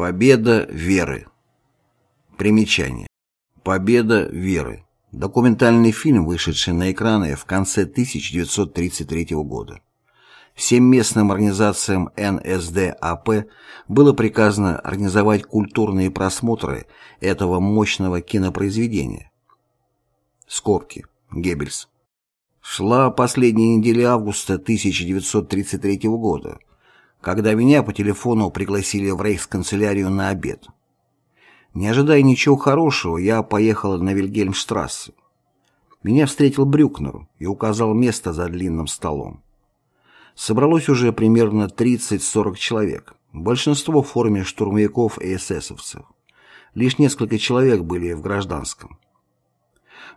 Победа веры. Примечание. Победа веры. Документальный фильм, вышедший на экраны в конце 1933 года. Всем местным организациям НСДАП было приказано организовать культурные просмотры этого мощного кинопроизведения. Скобки. Геббельс. Шла последняя неделя августа 1933 года, когда меня по телефону пригласили в рейхсканцелярию на обед. Не ожидая ничего хорошего, я поехала на Вильгельмштрассе. Меня встретил Брюкнер и указал место за длинным столом. Собралось уже примерно 30-40 человек, большинство в форме штурмовиков и эсэсовцев. Лишь несколько человек были в гражданском.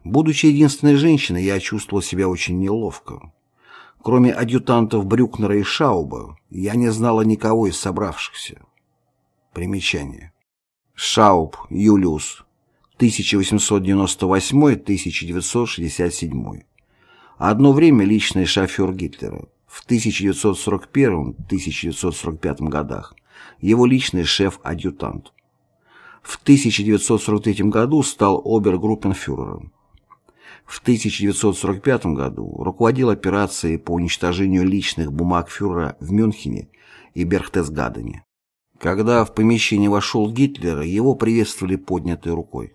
Будучи единственной женщиной, я чувствовал себя очень неловко. Кроме адъютантов Брюкнера и Шауба, я не знала никого из собравшихся. Примечание. Шауб Юлиус, 1898-1967. Одно время личный шофер Гитлера. В 1941-1945 годах его личный шеф-адъютант. В 1943 году стал обергруппенфюрером. В 1945 году руководил операцией по уничтожению личных бумаг фюрера в Мюнхене и Берхтесгадене. Когда в помещение вошел Гитлер, его приветствовали поднятой рукой.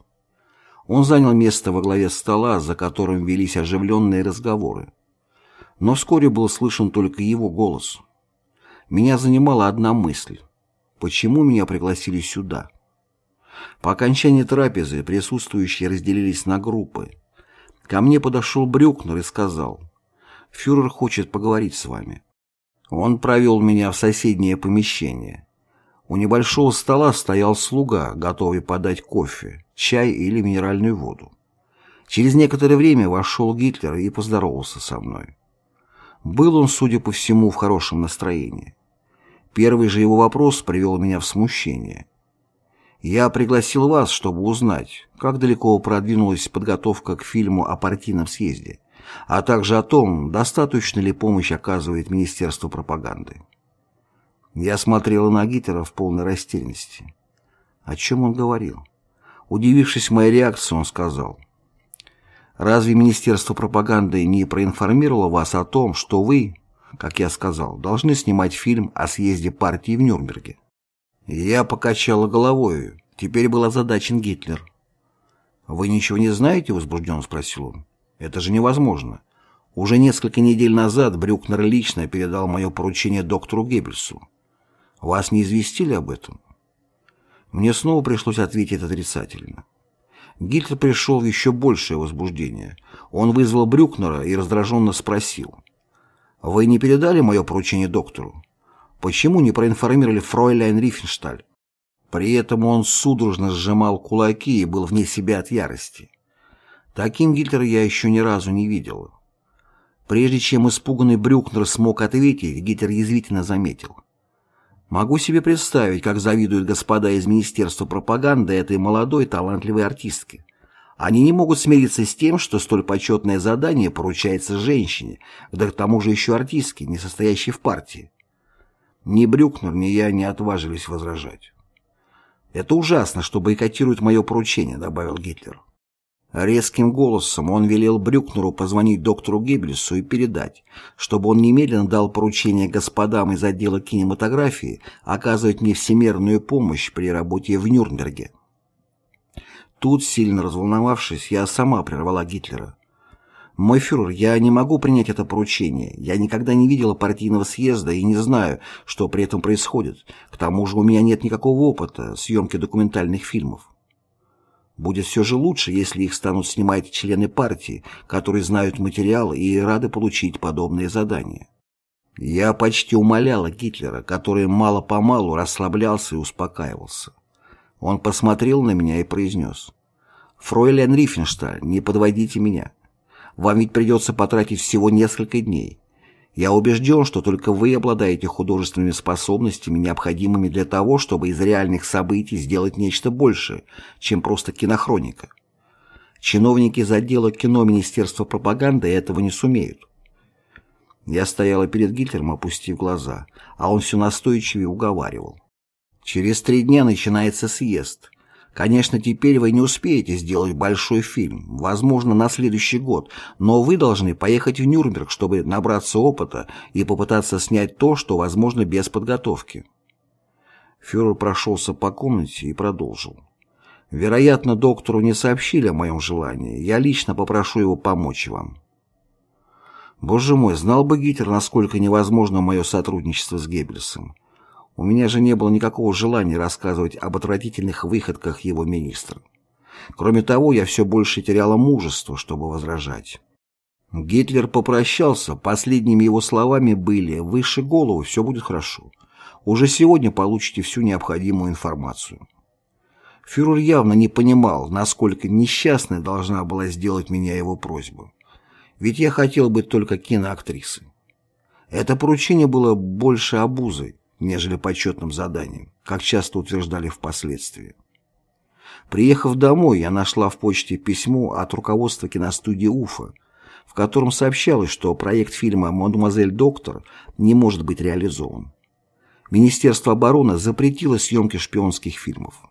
Он занял место во главе стола, за которым велись оживленные разговоры. Но вскоре был слышен только его голос. Меня занимала одна мысль. Почему меня пригласили сюда? По окончании трапезы присутствующие разделились на группы. Ко мне подошел Брюкнер и сказал, «Фюрер хочет поговорить с вами». Он провел меня в соседнее помещение. У небольшого стола стоял слуга, готовый подать кофе, чай или минеральную воду. Через некоторое время вошел Гитлер и поздоровался со мной. Был он, судя по всему, в хорошем настроении. Первый же его вопрос привел меня в смущение. Я пригласил вас, чтобы узнать, как далеко продвинулась подготовка к фильму о партийном съезде, а также о том, достаточно ли помощь оказывает Министерство пропаганды. Я смотрела на Гитлера в полной растерянности. О чем он говорил? Удивившись моей реакции, он сказал, «Разве Министерство пропаганды не проинформировало вас о том, что вы, как я сказал, должны снимать фильм о съезде партии в Нюрнберге?» Я покачала головой. Теперь был озадачен Гитлер. «Вы ничего не знаете?» — возбужденно спросил он. «Это же невозможно. Уже несколько недель назад Брюкнер лично передал мое поручение доктору Геббельсу. Вас не известили об этом?» Мне снова пришлось ответить отрицательно. Гитлер пришел в еще большее возбуждение. Он вызвал Брюкнера и раздраженно спросил. «Вы не передали мое поручение доктору?» Почему не проинформировали фройляйн Рифеншталь? При этом он судорожно сжимал кулаки и был вне себя от ярости. Таким Гитлера я еще ни разу не видел. Прежде чем испуганный Брюкнер смог ответить, Гитлер язвительно заметил. Могу себе представить, как завидуют господа из Министерства пропаганды этой молодой талантливой артистке. Они не могут смириться с тем, что столь почетное задание поручается женщине, да к тому же еще артистке, не состоящей в партии. Ни Брюкнер, ни я не отважились возражать. «Это ужасно, что бойкотируют мое поручение», — добавил Гитлер. Резким голосом он велел Брюкнеру позвонить доктору Геббельсу и передать, чтобы он немедленно дал поручение господам из отдела кинематографии оказывать мне всемерную помощь при работе в Нюрнберге. Тут, сильно разволновавшись, я сама прервала Гитлера. «Мой фюрер, я не могу принять это поручение. Я никогда не видела партийного съезда и не знаю, что при этом происходит. К тому же у меня нет никакого опыта съемки документальных фильмов. Будет все же лучше, если их станут снимать члены партии, которые знают материал и рады получить подобные задания». Я почти умоляла Гитлера, который мало-помалу расслаблялся и успокаивался. Он посмотрел на меня и произнес. «Фройлен Рифеншталь, не подводите меня. Вам ведь придется потратить всего несколько дней. Я убежден, что только вы обладаете художественными способностями, необходимыми для того, чтобы из реальных событий сделать нечто большее, чем просто кинохроника. Чиновники из отдела кино Министерства пропаганды этого не сумеют. Я стояла перед Гитлером, опустив глаза, а он все настойчивее уговаривал. Через три дня начинается съезд. Конечно, теперь вы не успеете сделать большой фильм, возможно, на следующий год, но вы должны поехать в Нюрнберг, чтобы набраться опыта и попытаться снять то, что возможно без подготовки. Фюрер прошелся по комнате и продолжил. Вероятно, доктору не сообщили о моем желании. Я лично попрошу его помочь вам. Боже мой, знал бы Гитлер, насколько невозможно мое сотрудничество с Геббельсом. У меня же не было никакого желания рассказывать об отвратительных выходках его министра. Кроме того, я все больше теряла мужество, чтобы возражать. Гитлер попрощался, последними его словами были «Выше голову, все будет хорошо. Уже сегодня получите всю необходимую информацию». Фюрер явно не понимал, насколько несчастной должна была сделать меня его просьба. Ведь я хотел быть только киноактрисой. Это поручение было больше обузой, нежели почетным заданием, как часто утверждали впоследствии. Приехав домой, я нашла в почте письмо от руководства киностудии «Уфа», в котором сообщалось, что проект фильма «Мадемуазель Доктор» не может быть реализован. Министерство обороны запретило съемки шпионских фильмов.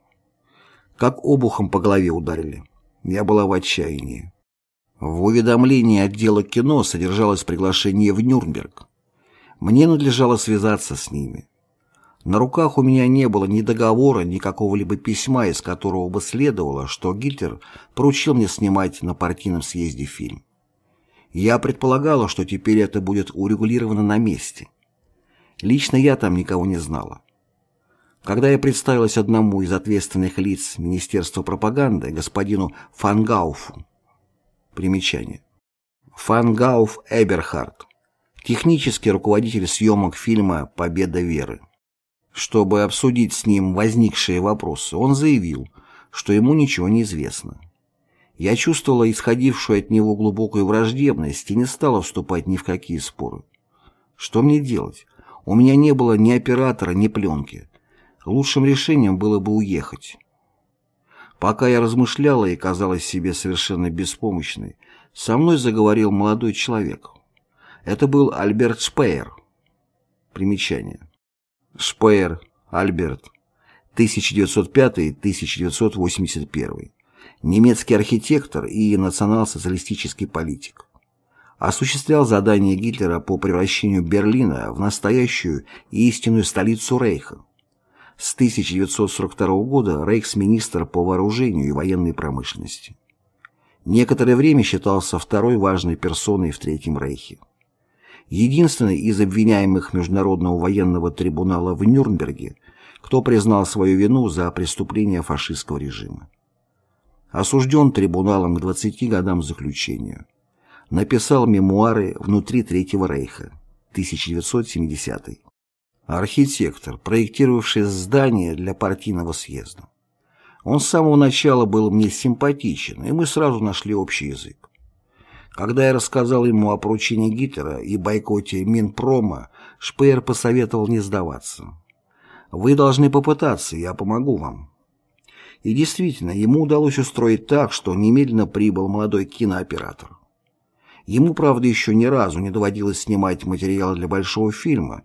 Как обухом по голове ударили. Я была в отчаянии. В уведомлении отдела кино содержалось приглашение в Нюрнберг. Мне надлежало связаться с ними. На руках у меня не было ни договора, ни какого-либо письма, из которого бы следовало, что Гитлер поручил мне снимать на партийном съезде фильм. Я предполагала, что теперь это будет урегулировано на месте. Лично я там никого не знала. Когда я представилась одному из ответственных лиц Министерства пропаганды, господину Фангауфу, примечание, Фангауф Эберхард, технический руководитель съемок фильма «Победа веры», чтобы обсудить с ним возникшие вопросы, он заявил, что ему ничего не известно. Я чувствовала исходившую от него глубокую враждебность и не стала вступать ни в какие споры. Что мне делать? У меня не было ни оператора, ни пленки. Лучшим решением было бы уехать. Пока я размышляла и казалась себе совершенно беспомощной, со мной заговорил молодой человек. Это был Альберт Шпеер. Примечание. Шпеер, Альберт, 1905-1981, немецкий архитектор и национал-социалистический политик. Осуществлял задания Гитлера по превращению Берлина в настоящую и истинную столицу Рейха. С 1942 года рейхсминистр по вооружению и военной промышленности. Некоторое время считался второй важной персоной в Третьем Рейхе единственный из обвиняемых Международного военного трибунала в Нюрнберге, кто признал свою вину за преступления фашистского режима. Осужден трибуналом к 20 годам заключения. Написал мемуары «Внутри Третьего Рейха» 1970 Архитектор, проектировавший здание для партийного съезда. Он с самого начала был мне симпатичен, и мы сразу нашли общий язык. Когда я рассказал ему о поручении Гитлера и бойкоте Минпрома, Шпеер посоветовал не сдаваться. «Вы должны попытаться, я помогу вам». И действительно, ему удалось устроить так, что немедленно прибыл молодой кинооператор. Ему, правда, еще ни разу не доводилось снимать материал для большого фильма,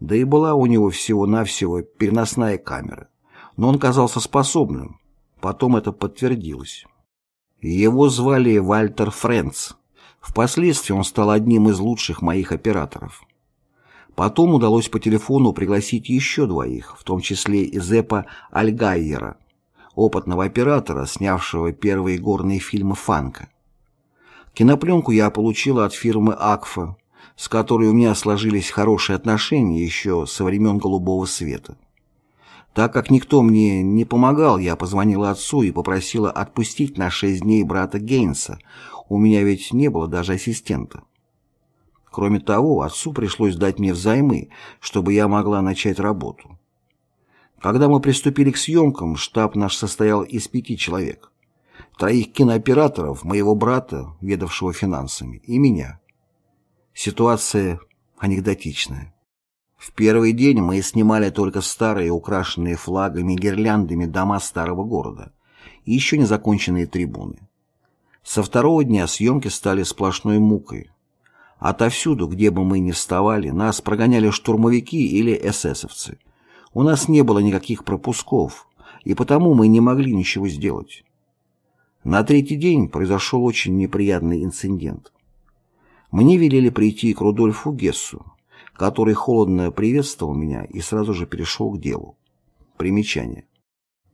да и была у него всего-навсего переносная камера. Но он казался способным. Потом это подтвердилось. Его звали Вальтер Френц. Впоследствии он стал одним из лучших моих операторов. Потом удалось по телефону пригласить еще двоих, в том числе и Зепа Альгайера, опытного оператора, снявшего первые горные фильмы Фанка. Кинопленку я получила от фирмы «Акфа», с которой у меня сложились хорошие отношения еще со времен «Голубого света». Так как никто мне не помогал, я позвонила отцу и попросила отпустить на шесть дней брата Гейнса, у меня ведь не было даже ассистента. Кроме того, отцу пришлось дать мне взаймы, чтобы я могла начать работу. Когда мы приступили к съемкам, штаб наш состоял из пяти человек. Троих кинооператоров, моего брата, ведавшего финансами, и меня. Ситуация анекдотичная. В первый день мы снимали только старые, украшенные флагами и гирляндами дома старого города и еще не законченные трибуны. Со второго дня съемки стали сплошной мукой. Отовсюду, где бы мы ни вставали, нас прогоняли штурмовики или эсэсовцы. У нас не было никаких пропусков, и потому мы не могли ничего сделать. На третий день произошел очень неприятный инцидент. Мне велели прийти к Рудольфу Гессу, который холодно приветствовал меня и сразу же перешел к делу. Примечание.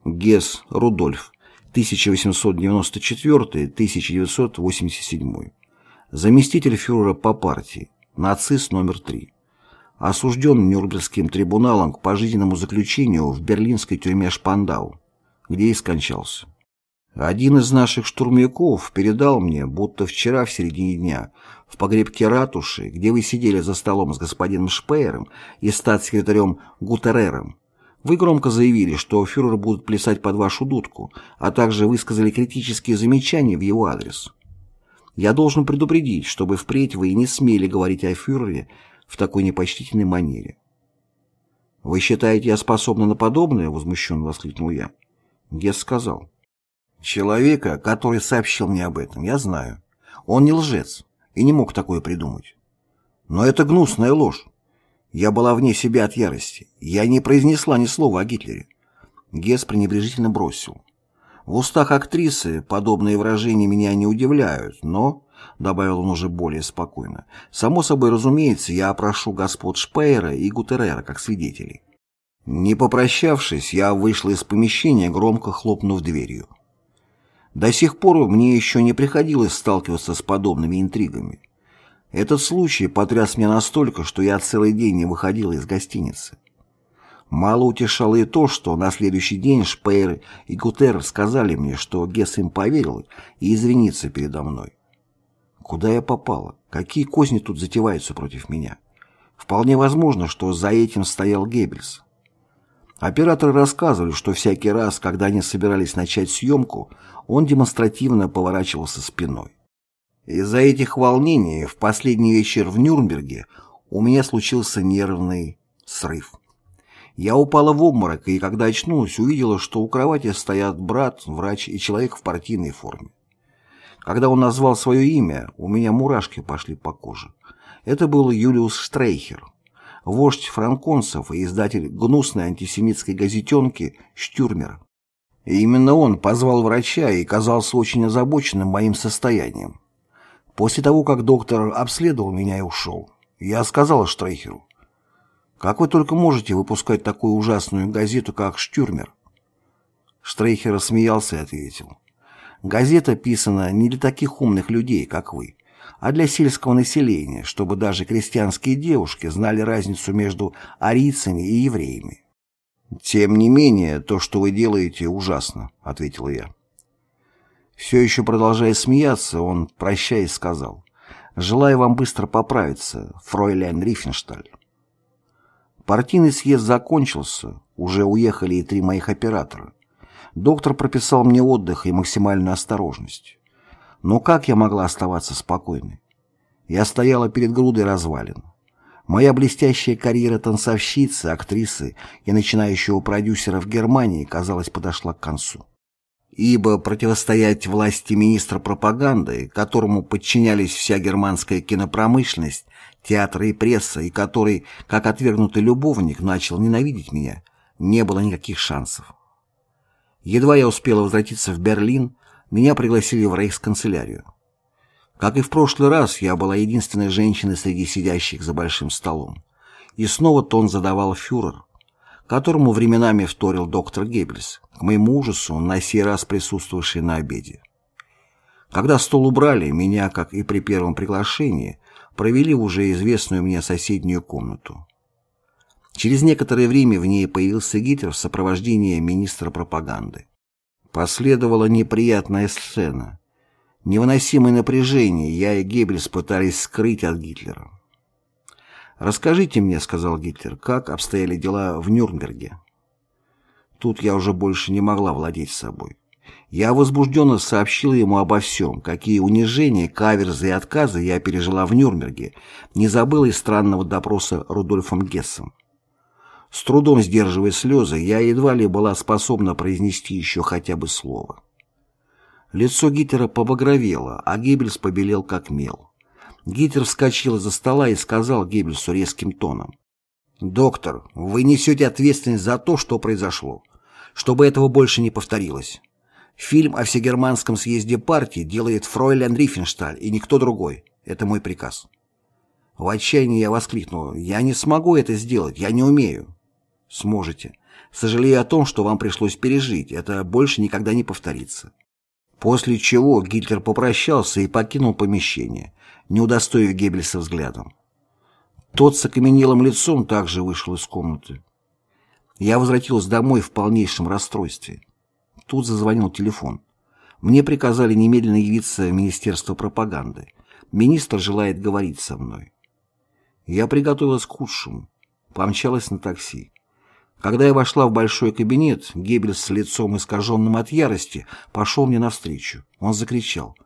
Гесс Рудольф, 1894-1987. Заместитель фюрера по партии, нацист номер 3. Осужден Нюрнбергским трибуналом к пожизненному заключению в берлинской тюрьме Шпандау, где и скончался. Один из наших штурмовиков передал мне, будто вчера в середине дня, в погребке ратуши, где вы сидели за столом с господином Шпеером и статс-секретарем Гутерером, вы громко заявили, что фюрер будет плясать под вашу дудку, а также высказали критические замечания в его адрес. Я должен предупредить, чтобы впредь вы не смели говорить о фюрере в такой непочтительной манере. «Вы считаете, я способна на подобное?» — возмущенно воскликнул я. Гесс сказал. Человека, который сообщил мне об этом, я знаю. Он не лжец и не мог такое придумать. Но это гнусная ложь. Я была вне себя от ярости. Я не произнесла ни слова о Гитлере. Гесс пренебрежительно бросил. В устах актрисы подобные выражения меня не удивляют, но, — добавил он уже более спокойно, — само собой разумеется, я опрошу господ Шпейера и Гутерера как свидетелей. Не попрощавшись, я вышла из помещения, громко хлопнув дверью. До сих пор мне еще не приходилось сталкиваться с подобными интригами. Этот случай потряс меня настолько, что я целый день не выходила из гостиницы. Мало утешало и то, что на следующий день Шпейер и Гутер сказали мне, что Гесс им поверил и извинится передо мной. Куда я попала? Какие козни тут затеваются против меня? Вполне возможно, что за этим стоял Геббельс. Операторы рассказывали, что всякий раз, когда они собирались начать съемку, он демонстративно поворачивался спиной. Из-за этих волнений в последний вечер в Нюрнберге у меня случился нервный срыв. Я упала в обморок, и когда очнулась, увидела, что у кровати стоят брат, врач и человек в партийной форме. Когда он назвал свое имя, у меня мурашки пошли по коже. Это был Юлиус Штрейхер, вождь франконцев и издатель гнусной антисемитской газетенки «Штюрмер». И именно он позвал врача и казался очень озабоченным моим состоянием. После того, как доктор обследовал меня и ушел, я сказал Штрейхеру, «Как вы только можете выпускать такую ужасную газету, как «Штюрмер»?» Штрейхер рассмеялся и ответил, «Газета писана не для таких умных людей, как вы, а для сельского населения, чтобы даже крестьянские девушки знали разницу между арийцами и евреями. «Тем не менее, то, что вы делаете, ужасно», — ответила я. Все еще продолжая смеяться, он, прощаясь, сказал, «Желаю вам быстро поправиться, фройлян Рифеншталь». Партийный съезд закончился, уже уехали и три моих оператора. Доктор прописал мне отдых и максимальную осторожность. Но как я могла оставаться спокойной? Я стояла перед грудой развалин. Моя блестящая карьера танцовщицы, актрисы и начинающего продюсера в Германии, казалось, подошла к концу. Ибо противостоять власти министра пропаганды, которому подчинялись вся германская кинопромышленность, театры и пресса, и который, как отвергнутый любовник, начал ненавидеть меня, не было никаких шансов. Едва я успела возвратиться в Берлин, меня пригласили в рейхсканцелярию. Как и в прошлый раз, я была единственной женщиной среди сидящих за большим столом. И снова тон задавал фюрер, которому временами вторил доктор Геббельс, к моему ужасу, на сей раз присутствовавший на обеде. Когда стол убрали, меня, как и при первом приглашении, провели в уже известную мне соседнюю комнату. Через некоторое время в ней появился Гитлер в сопровождении министра пропаганды. Последовала неприятная сцена. Невыносимое напряжение я и Геббельс пытались скрыть от Гитлера. «Расскажите мне», — сказал Гитлер, — «как обстояли дела в Нюрнберге?» Тут я уже больше не могла владеть собой. Я возбужденно сообщил ему обо всем, какие унижения, каверзы и отказы я пережила в Нюрнберге, не забыла из странного допроса Рудольфом Гессом. С трудом сдерживая слезы, я едва ли была способна произнести еще хотя бы слово. Лицо Гитлера побагровело, а Геббельс побелел как мел. Гитлер вскочил из-за стола и сказал Геббельсу резким тоном. Доктор, вы несете ответственность за то, что произошло. Чтобы этого больше не повторилось. Фильм о всегерманском съезде партии делает Фройлен Рифеншталь и никто другой. Это мой приказ. В отчаянии я воскликнул. Я не смогу это сделать, я не умею. Сможете. Сожалею о том, что вам пришлось пережить. Это больше никогда не повторится. После чего Гитлер попрощался и покинул помещение, не удостоив Геббельса взглядом. Тот с окаменелым лицом также вышел из комнаты. Я возвратился домой в полнейшем расстройстве. Тут зазвонил телефон. Мне приказали немедленно явиться в Министерство пропаганды. Министр желает говорить со мной. Я приготовилась к худшему. Помчалась на такси. Когда я вошла в большой кабинет, Геббельс с лицом искаженным от ярости пошел мне навстречу. Он закричал.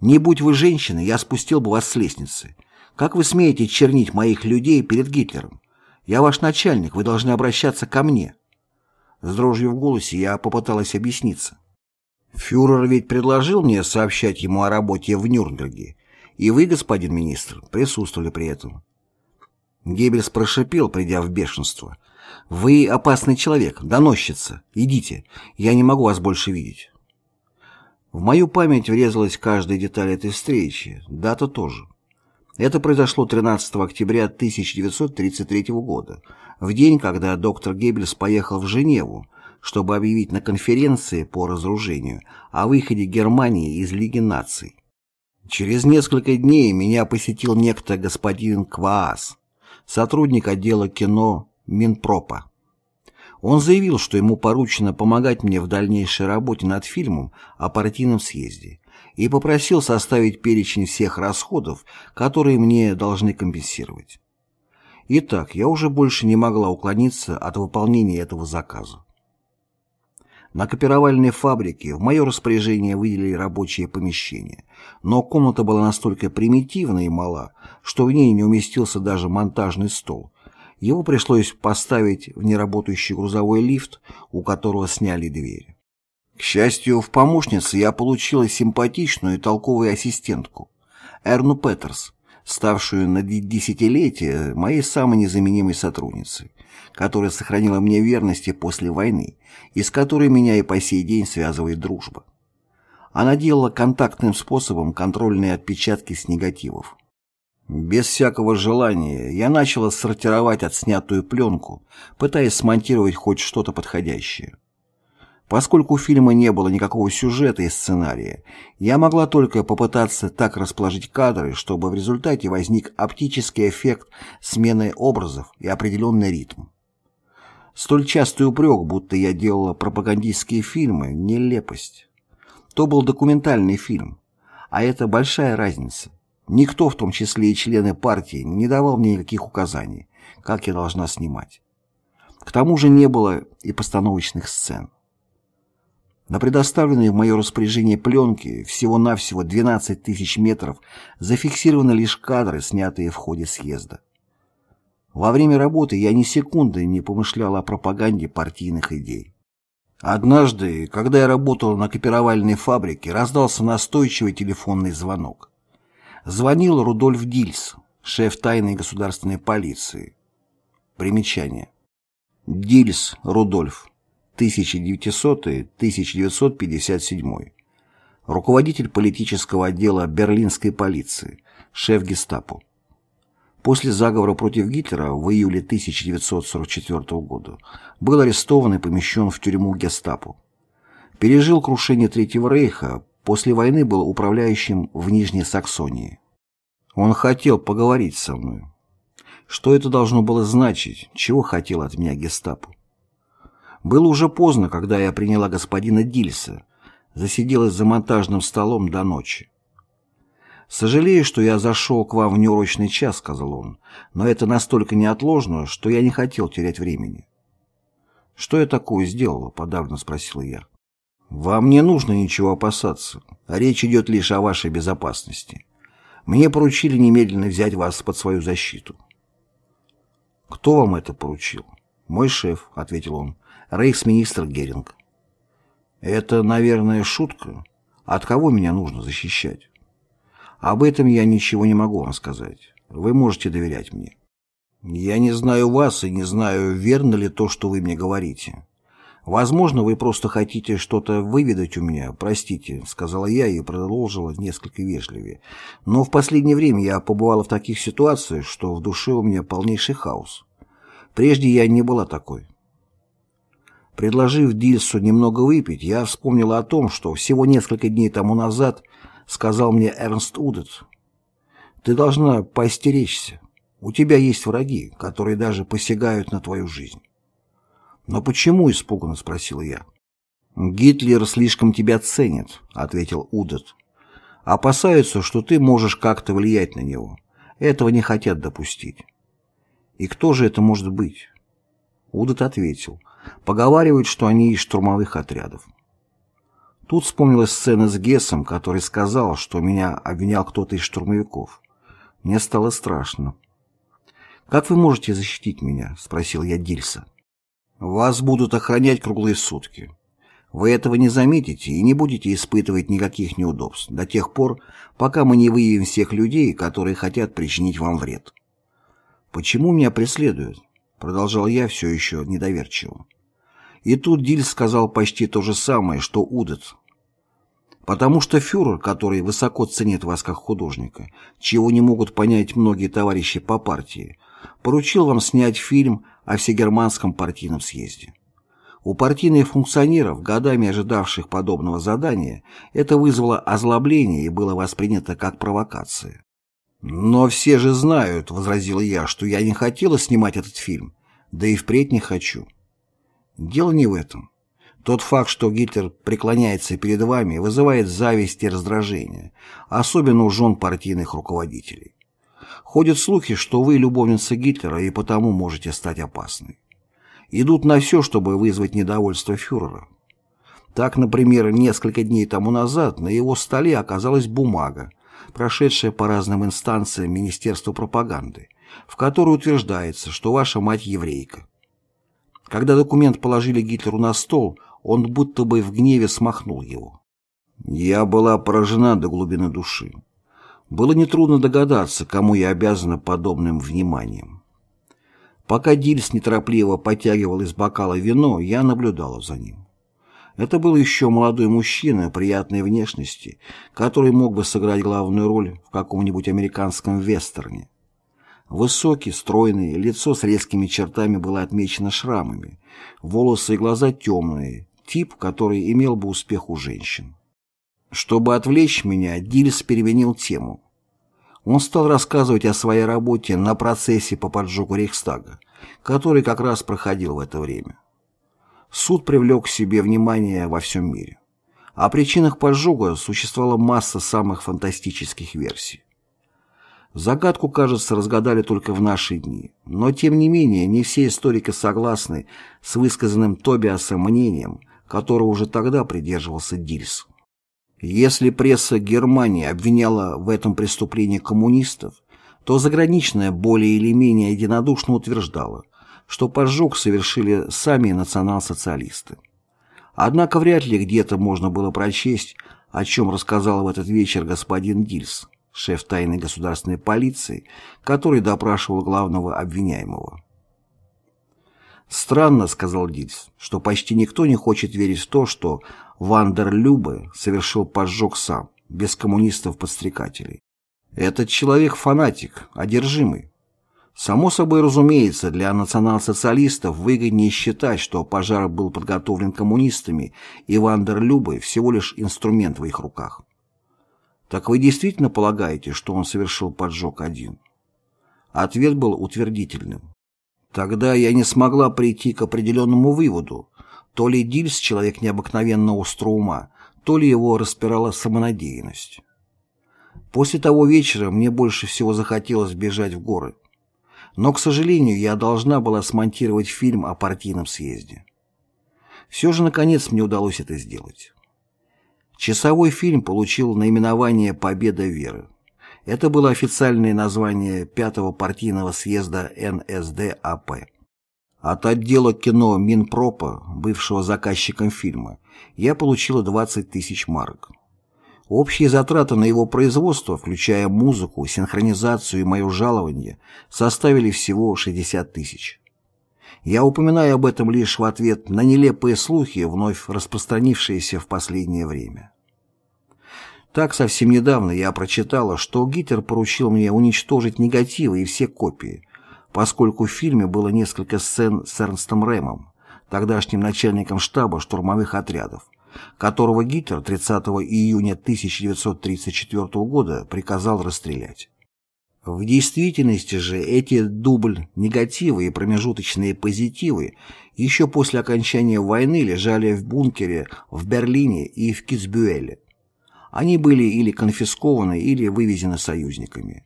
«Не будь вы женщиной, я спустил бы вас с лестницы. Как вы смеете чернить моих людей перед Гитлером? Я ваш начальник, вы должны обращаться ко мне». С дрожью в голосе я попыталась объясниться. Фюрер ведь предложил мне сообщать ему о работе в Нюрнберге, и вы, господин министр, присутствовали при этом. Геббельс прошипел, придя в бешенство. «Вы опасный человек, доносчица. Идите, я не могу вас больше видеть». В мою память врезалась каждая деталь этой встречи, дата тоже. Это произошло 13 октября 1933 года, в день, когда доктор Геббельс поехал в Женеву, чтобы объявить на конференции по разоружению о выходе Германии из Лиги наций. Через несколько дней меня посетил некто господин Кваас, сотрудник отдела кино Минпропа. Он заявил, что ему поручено помогать мне в дальнейшей работе над фильмом о партийном съезде и попросил составить перечень всех расходов, которые мне должны компенсировать. Итак, я уже больше не могла уклониться от выполнения этого заказа. На копировальной фабрике в мое распоряжение выделили рабочее помещение, но комната была настолько примитивна и мала, что в ней не уместился даже монтажный стол, его пришлось поставить в неработающий грузовой лифт, у которого сняли дверь. К счастью, в помощнице я получила симпатичную и толковую ассистентку, Эрну Петерс, ставшую на десятилетие моей самой незаменимой сотрудницей, которая сохранила мне верности после войны и с которой меня и по сей день связывает дружба. Она делала контактным способом контрольные отпечатки с негативов. Без всякого желания я начала сортировать отснятую пленку, пытаясь смонтировать хоть что-то подходящее. Поскольку у фильма не было никакого сюжета и сценария, я могла только попытаться так расположить кадры, чтобы в результате возник оптический эффект смены образов и определенный ритм. Столь частый упрек, будто я делала пропагандистские фильмы, нелепость. То был документальный фильм, а это большая разница. Никто, в том числе и члены партии, не давал мне никаких указаний, как я должна снимать. К тому же не было и постановочных сцен. На предоставленной в мое распоряжение пленке всего-навсего 12 тысяч метров зафиксированы лишь кадры, снятые в ходе съезда. Во время работы я ни секунды не помышлял о пропаганде партийных идей. Однажды, когда я работал на копировальной фабрике, раздался настойчивый телефонный звонок. Звонил Рудольф Дильс, шеф тайной государственной полиции. Примечание. Дильс Рудольф, 1900-1957. Руководитель политического отдела берлинской полиции, шеф гестапо. После заговора против Гитлера в июле 1944 года был арестован и помещен в тюрьму гестапо. Пережил крушение Третьего рейха, После войны был управляющим в Нижней Саксонии. Он хотел поговорить со мной. Что это должно было значить? Чего хотел от меня гестапо? Было уже поздно, когда я приняла господина Дильса, засиделась за монтажным столом до ночи. «Сожалею, что я зашел к вам в неурочный час», — сказал он, «но это настолько неотложно, что я не хотел терять времени». «Что я такое сделала?» — подавно спросила я. Вам не нужно ничего опасаться. Речь идет лишь о вашей безопасности. Мне поручили немедленно взять вас под свою защиту. Кто вам это поручил? Мой шеф, ответил он, рейхсминистр Геринг. Это, наверное, шутка. От кого меня нужно защищать? Об этом я ничего не могу вам сказать. Вы можете доверять мне. Я не знаю вас и не знаю, верно ли то, что вы мне говорите. Возможно, вы просто хотите что-то выведать у меня, простите, сказала я и продолжила несколько вежливее. Но в последнее время я побывала в таких ситуациях, что в душе у меня полнейший хаос. Прежде я не была такой. Предложив Дильсу немного выпить, я вспомнила о том, что всего несколько дней тому назад сказал мне Эрнст Удет. «Ты должна поостеречься. У тебя есть враги, которые даже посягают на твою жизнь». «Но почему?» — испуганно спросил я. «Гитлер слишком тебя ценит», — ответил Удет. «Опасаются, что ты можешь как-то влиять на него. Этого не хотят допустить». «И кто же это может быть?» Удет ответил. Поговаривают, что они из штурмовых отрядов. Тут вспомнилась сцена с Гессом, который сказал, что меня обвинял кто-то из штурмовиков. Мне стало страшно. «Как вы можете защитить меня?» — спросил я Дильса. «Вас будут охранять круглые сутки. Вы этого не заметите и не будете испытывать никаких неудобств до тех пор, пока мы не выявим всех людей, которые хотят причинить вам вред». «Почему меня преследуют?» — продолжал я все еще недоверчиво. И тут Диль сказал почти то же самое, что Удет. Потому что фюрер, который высоко ценит вас как художника, чего не могут понять многие товарищи по партии, поручил вам снять фильм о всегерманском партийном съезде. У партийных функционеров, годами ожидавших подобного задания, это вызвало озлобление и было воспринято как провокация. «Но все же знают», — возразил я, — «что я не хотела снимать этот фильм, да и впредь не хочу». Дело не в этом. Тот факт, что Гитлер преклоняется перед вами, вызывает зависть и раздражение, особенно у жен партийных руководителей. Ходят слухи, что вы любовница Гитлера и потому можете стать опасной. Идут на все, чтобы вызвать недовольство фюрера. Так, например, несколько дней тому назад на его столе оказалась бумага, прошедшая по разным инстанциям Министерства пропаганды, в которой утверждается, что ваша мать еврейка. Когда документ положили Гитлеру на стол, он будто бы в гневе смахнул его. Я была поражена до глубины души. Было нетрудно догадаться, кому я обязана подобным вниманием. Пока Дильс неторопливо потягивал из бокала вино, я наблюдала за ним. Это был еще молодой мужчина приятной внешности, который мог бы сыграть главную роль в каком-нибудь американском вестерне. Высокий, стройный, лицо с резкими чертами было отмечено шрамами, волосы и глаза темные, тип, который имел бы успех у женщин. Чтобы отвлечь меня, Дильс переменил тему. Он стал рассказывать о своей работе на процессе по поджогу Рейхстага, который как раз проходил в это время. Суд привлек к себе внимание во всем мире. О причинах поджога существовала масса самых фантастических версий. Загадку, кажется, разгадали только в наши дни. Но, тем не менее, не все историки согласны с высказанным Тобиасом мнением, которого уже тогда придерживался Дильс. Если пресса Германии обвиняла в этом преступлении коммунистов, то заграничная более или менее единодушно утверждала, что поджог совершили сами национал-социалисты. Однако вряд ли где-то можно было прочесть, о чем рассказал в этот вечер господин Дильс шеф тайной государственной полиции, который допрашивал главного обвиняемого. «Странно, — сказал Дильс, — что почти никто не хочет верить в то, что Ван дер Люббе совершил поджог сам, без коммунистов-подстрекателей. Этот человек фанатик, одержимый. Само собой разумеется, для национал-социалистов выгоднее считать, что пожар был подготовлен коммунистами, и Ван дер Люббе всего лишь инструмент в их руках. Так вы действительно полагаете, что он совершил поджог один? Ответ был утвердительным. Тогда я не смогла прийти к определенному выводу. То ли Дильс человек необыкновенно остро ума, то ли его распирала самонадеянность. После того вечера мне больше всего захотелось бежать в горы. Но, к сожалению, я должна была смонтировать фильм о партийном съезде. Все же, наконец, мне удалось это сделать. Часовой фильм получил наименование «Победа веры». Это было официальное название пятого партийного съезда НСДАП. От отдела кино Минпропа, бывшего заказчиком фильма, я получила 20 тысяч марок. Общие затраты на его производство, включая музыку, синхронизацию и мое жалование, составили всего 60 тысяч. Я упоминаю об этом лишь в ответ на нелепые слухи, вновь распространившиеся в последнее время. Так, совсем недавно я прочитала, что Гитлер поручил мне уничтожить негативы и все копии, поскольку в фильме было несколько сцен с Эрнстом Рэмом, тогдашним начальником штаба штурмовых отрядов, которого Гитлер 30 июня 1934 года приказал расстрелять. В действительности же эти дубль негативы и промежуточные позитивы еще после окончания войны лежали в бункере в Берлине и в Китсбюэле. Они были или конфискованы, или вывезены союзниками.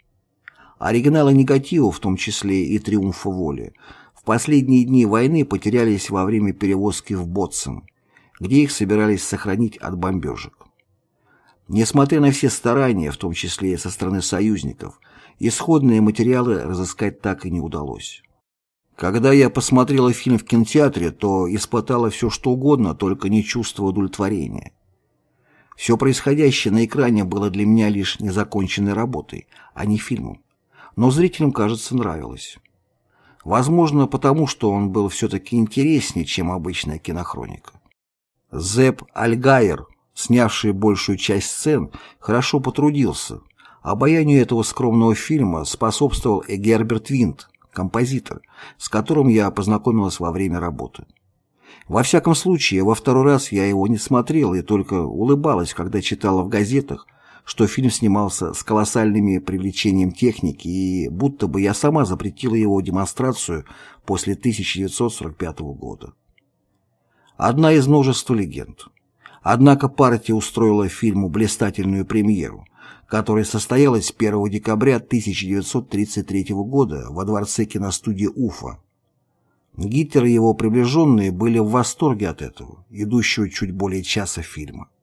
Оригиналы негатива, в том числе и «Триумфа воли», в последние дни войны потерялись во время перевозки в Ботсен, где их собирались сохранить от бомбежек. Несмотря на все старания, в том числе и со стороны союзников, исходные материалы разыскать так и не удалось. Когда я посмотрела фильм в кинотеатре, то испытала все что угодно, только не чувство удовлетворения. Все происходящее на экране было для меня лишь незаконченной работой, а не фильмом но зрителям, кажется, нравилось. Возможно, потому что он был все-таки интереснее, чем обычная кинохроника. Зепп Альгайер, снявший большую часть сцен, хорошо потрудился. Обаянию этого скромного фильма способствовал и Герберт Винт, композитор, с которым я познакомилась во время работы. Во всяком случае, во второй раз я его не смотрела и только улыбалась, когда читала в газетах, что фильм снимался с колоссальными привлечением техники и будто бы я сама запретила его демонстрацию после 1945 года. Одна из множества легенд. Однако партия устроила фильму блистательную премьеру, которая состоялась 1 декабря 1933 года во дворце киностудии Уфа. Гитлер и его приближенные были в восторге от этого, идущего чуть более часа фильма.